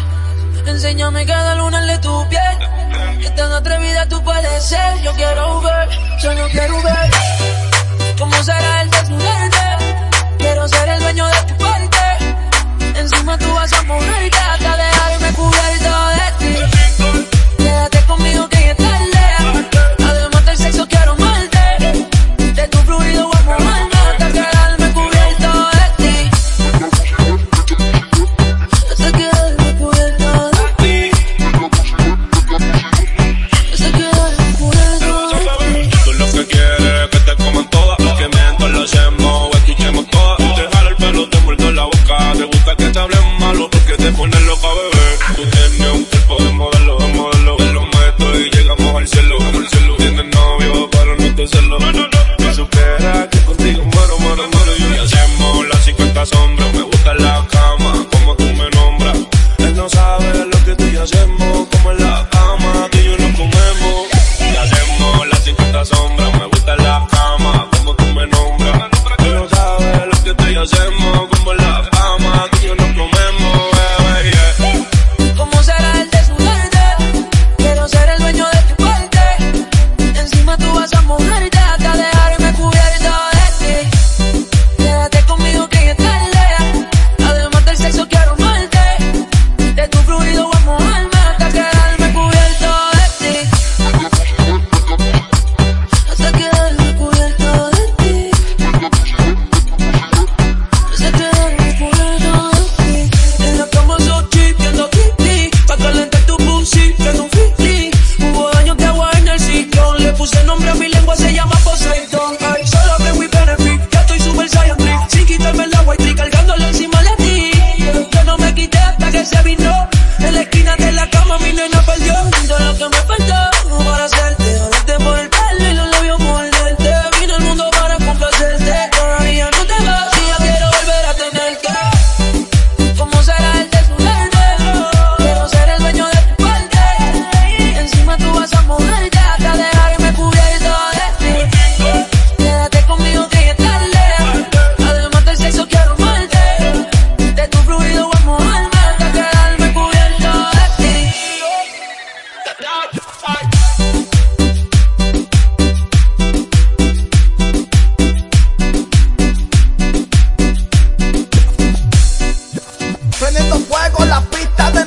más. Enséñame cada luna de tu piel. Que tan atrevida tú puedes ser. Yo quiero ver busca que te hablen malo porque te pones loca, bebé. Tú te prendo fuego la pista de